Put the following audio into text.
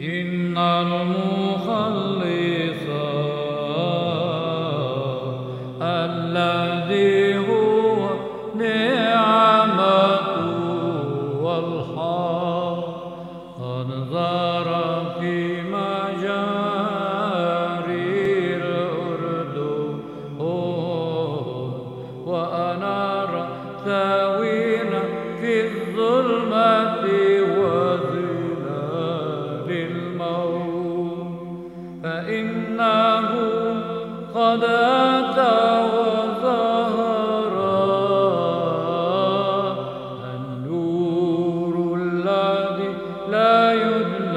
إن المخلص الذي هو والحق في مجاري الأردن ثاوينا في الظلمات فإنه قد أتى وظهر النور الذي لا يدنى